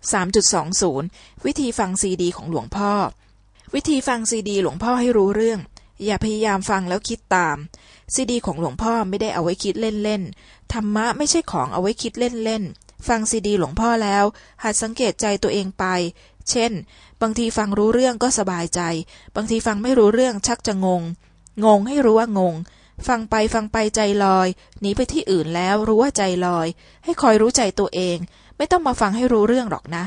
3.20 วิธีฟังซีดีของหลวงพ่อ วิธีฟังซีดีหลวงพ่อให้รู้เรื่อง อย่าพยายามฟังแล้วคิดตาม ซีดีของหลวงพ่อไม่ได้เอาไว้คิดเล่นๆ ธรรมะไม่ใช่ของเอาไว้คิดเล่นๆ ฟังซีดีหลวงพ่อแล้ว หัดสังเกตใจตัวเองไป เช่น บางทีฟังรู้เรื่องก็สบายใจ บางทีฟังไม่รู้เรื่องชักจะงง งงให้รู้ว่างงฟังไปฟังไปใจลอยหนีไปที่อื่นแล้วรู้ว่าใจลอย ให้คอยรู้ใจตัวเอง ไม่ต้องมาฟังให้รู้เรื่องหรอกนะ